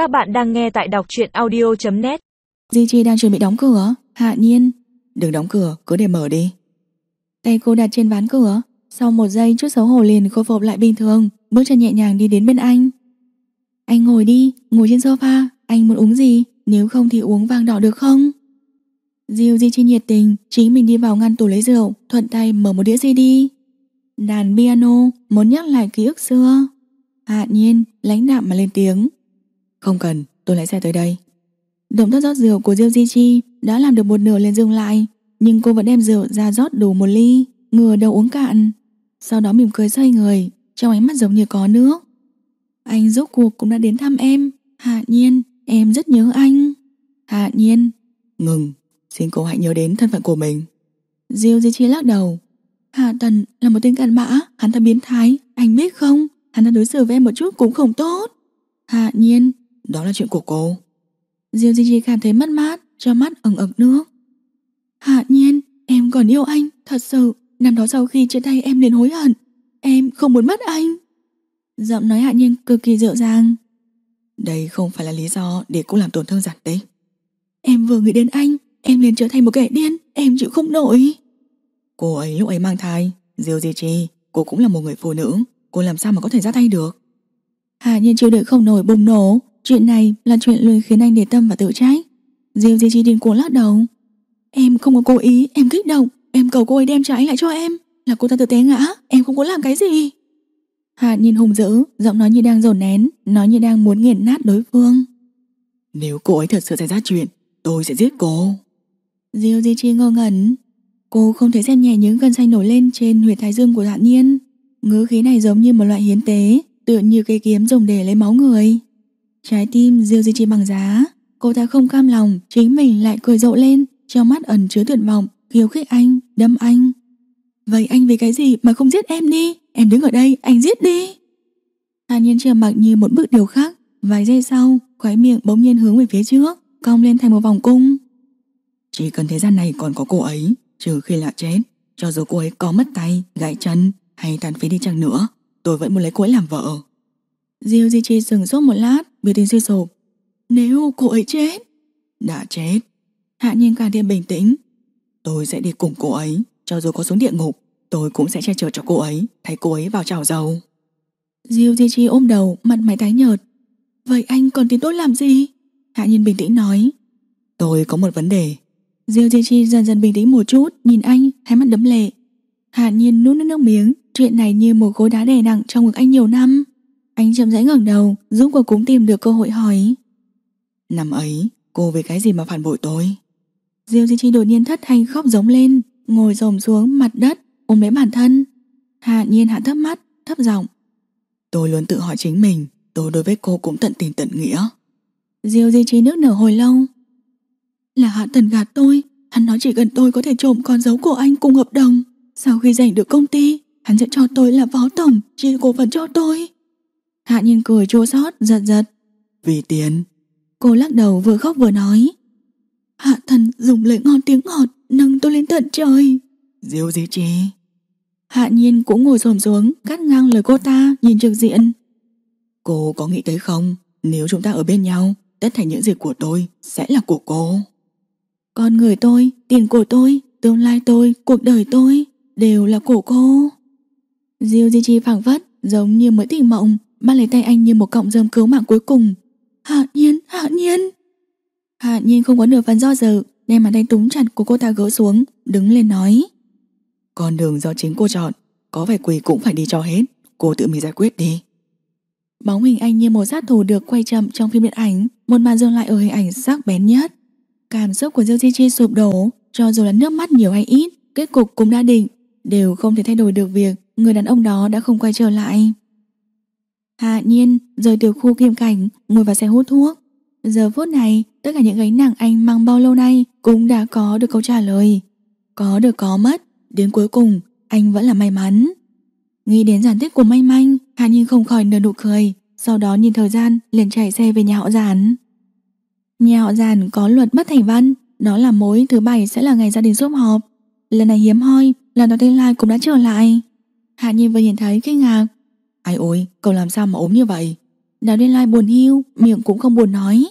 Các bạn đang nghe tại đọc truyện audio.net Di Chi đang chuẩn bị đóng cửa. Hạ nhiên. Đừng đóng cửa, cứ để mở đi. Tay cô đặt trên ván cửa. Sau một giây chút xấu hổ liền khôi phục lại bình thường. Bước chân nhẹ nhàng đi đến bên anh. Anh ngồi đi, ngồi trên sofa. Anh muốn uống gì, nếu không thì uống vàng đỏ được không? Diêu Di Chi nhiệt tình Chính mình đi vào ngăn tủ lấy rượu Thuận tay mở một đĩa CD Đàn piano muốn nhắc lại ký ức xưa. Hạ nhiên lãnh đạm mà lên tiếng. Không cần tôi lái xe tới đây. Động tác rót rượu của Diêu Di Chi Đã làm được một nửa liền dừng lại Nhưng cô vẫn đem rượu ra rót đủ một ly Ngừa đầu uống cạn. Sau đó mỉm cười xoay người Trong ánh mắt giống như có nước. Anh rốt cuộc cũng đã đến thăm em. Hạ nhiên em rất nhớ anh. Hạ nhiên. Ngừng Xin cô hãy nhớ đến thân phận của mình. Diêu Di Chi lắc đầu. Hạ Tần là một tên cặn bã Hắn ta biến thái Anh biết không? Hắn ta đối xử với em một chút cũng không tốt. Hạ nhiên đó là chuyện của cô. Diêu Di Chi cảm thấy mất mát, Cho mắt ẩn ực nước. Hạ nhiên, Em còn yêu anh, Thật sự. Năm đó sau khi chia tay, em liền hối hận. Em không muốn mất anh. Giọng nói hạ nhiên cực kỳ dịu dàng. Đây không phải là lý do Để cô làm tổn thương giản tích Em vừa nghĩ đến anh, Em liền trở thành một kẻ điên, Em chịu không nổi. Cô ấy lúc ấy mang thai, Diêu Di Chi Cô cũng là một người phụ nữ, Cô làm sao mà có thể ra tay được? Hạ nhiên chịu đựng không nổi bùng nổ. Chuyện này là chuyện luôn khiến anh để tâm và tự trách. Diêu Di Chi điên cuồng lắc đầu. Em không có cố ý Em kích động. Em cầu cô ấy đem trái lại cho em. Là cô ta tự té ngã Em không có làm cái gì. Hạ nhìn hùng dữ Giọng nói như đang dồn nén Nói như đang muốn nghiền nát đối phương. Nếu cô ấy thật sự xảy ra chuyện Tôi sẽ giết cô. Diêu Di Chi ngơ ngẩn. Cô không thể xem nhẹ những gân xanh nổi lên trên huyệt thái dương của Hạ Nhiên. Ngữ khí này giống như một loại hiến tế Tựa như cây kiếm dùng để lấy máu người Trái tim Diêu Di Chi bằng giá. Cô ta không cam lòng Chính mình lại cười rộ lên Trong mắt ẩn chứa tuyệt vọng Khiêu khích anh, đâm anh. Vậy anh vì cái gì mà không giết em đi? Em đứng ở đây, anh giết đi. Hạ Nhiên trầm mặc như một bức điều khác. Vài giây sau, khóe miệng bỗng nhiên hướng về phía trước Cong lên thành một vòng cung. Chỉ cần thế gian này còn có cô ấy Trừ khi là chết Cho dù cô ấy có mất tay, gãy chân Hay tàn phế đi chăng nữa Tôi vẫn muốn lấy cô ấy làm vợ. Diêu Di Chi dừng sốt một lát Biểu tình suy sụp. Nếu cô ấy chết? Đã chết. Hạ nhiên càng thêm bình tĩnh. Tôi sẽ đi cùng cô ấy, Cho dù có xuống địa ngục, Tôi cũng sẽ che chở cho cô ấy, Thay cô ấy vào chảo dầu. Diêu Di Chi ôm đầu, Mặt mày tái nhợt. Vậy anh còn tin tôi làm gì? Hạ nhiên bình tĩnh nói. Tôi có một vấn đề. Diêu Di Chi dần dần bình tĩnh một chút, Nhìn anh, hai mắt đấm lệ. Hạ nhiên nuốt nước nước miếng, Chuyện này như một gối đá đè nặng trong ngực anh nhiều năm. Anh chậm rãi ngẩng đầu Giúp cô cũng tìm được cơ hội hỏi. Năm ấy, cô vì cái gì mà phản bội tôi? Diêu Di Chi đột nhiên thất thanh khóc giống lên, Ngồi rồm xuống mặt đất, Ôm lấy bản thân. Hạ nhiên hạ thấp mắt, thấp giọng. Tôi luôn tự hỏi chính mình, Tôi đối với cô cũng tận tình tận nghĩa. Diêu Di Chi nước nở hồi lâu. Là Hạ Tần gạt tôi, Hắn nói chỉ cần tôi có thể trộm con dấu của anh cùng hợp đồng. Sau khi giành được công ty, Hắn sẽ cho tôi là phó tổng Chia cổ phần cho tôi. Hạ nhiên cười chua xót giật giật. Vì tiền. Cô lắc đầu vừa khóc vừa nói. Hạ thần dùng lời ngon tiếng ngọt Nâng tôi lên tận trời. Diêu Di Chi Hạ nhiên cũng ngồi xổm xuống Cắt ngang lời cô ta nhìn trực diện. Cô có nghĩ tới không? Nếu chúng ta ở bên nhau Tất cả những gì của tôi sẽ là của cô. Con người tôi, tiền của tôi Tương lai tôi, cuộc đời tôi Đều là của cô. Diêu Di Chi phảng phất Giống như mới tỉnh mộng Bắt lấy tay anh như một cọng rơm cứu mạng cuối cùng. Hạ nhiên, hạ nhiên. Hạ nhiên không có nửa phần do dự Đem bàn tay túng chặt của cô ta gỡ xuống Đứng lên nói. Con đường do chính cô chọn Có phải quỳ cũng phải đi cho hết Cô tự mình giải quyết đi. Bóng hình anh như một sát thủ được quay chậm trong phim điện ảnh Một màn dừng lại ở hình ảnh sắc bén nhất. Cảm xúc của Diêu Di Chi sụp đổ Cho dù là nước mắt nhiều hay ít Kết cục cũng đã định Đều không thể thay đổi được việc Người đàn ông đó đã không quay trở lại Hạ nhiên, rời tiểu khu kim cảnh, Ngồi vào xe hút thuốc. Giờ phút này, Tất cả những gánh nặng anh mang bao lâu nay Cũng đã có được câu trả lời. Có được có mất, Đến cuối cùng, anh vẫn là may mắn. Nghĩ đến giản tích của may manh, Hạ nhiên không khỏi nở nụ cười, Sau đó nhìn thời gian, liền chạy xe về nhà họ giản. Nhà họ giản có luật bất thành văn, Đó là mỗi thứ bảy sẽ là ngày gia đình sum họp. Lần này hiếm hoi, là đó tên Lai cũng đã trở lại. Hạ nhiên vừa nhìn thấy kinh ngạc Ai ôi cậu làm sao mà ốm như vậy Đào Liên Lai buồn hiu, miệng cũng không buồn nói.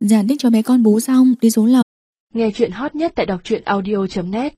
giàn tích cho bé con bú xong, đi xuống lầu. Nghe chuyện hot nhất tại đọc truyện audio.net